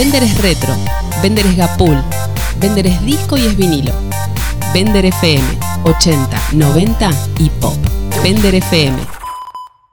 Vender es retro, Vender es gapul, Vender es disco y es vinilo. Vender FM 80, 90 y pop. Vender FM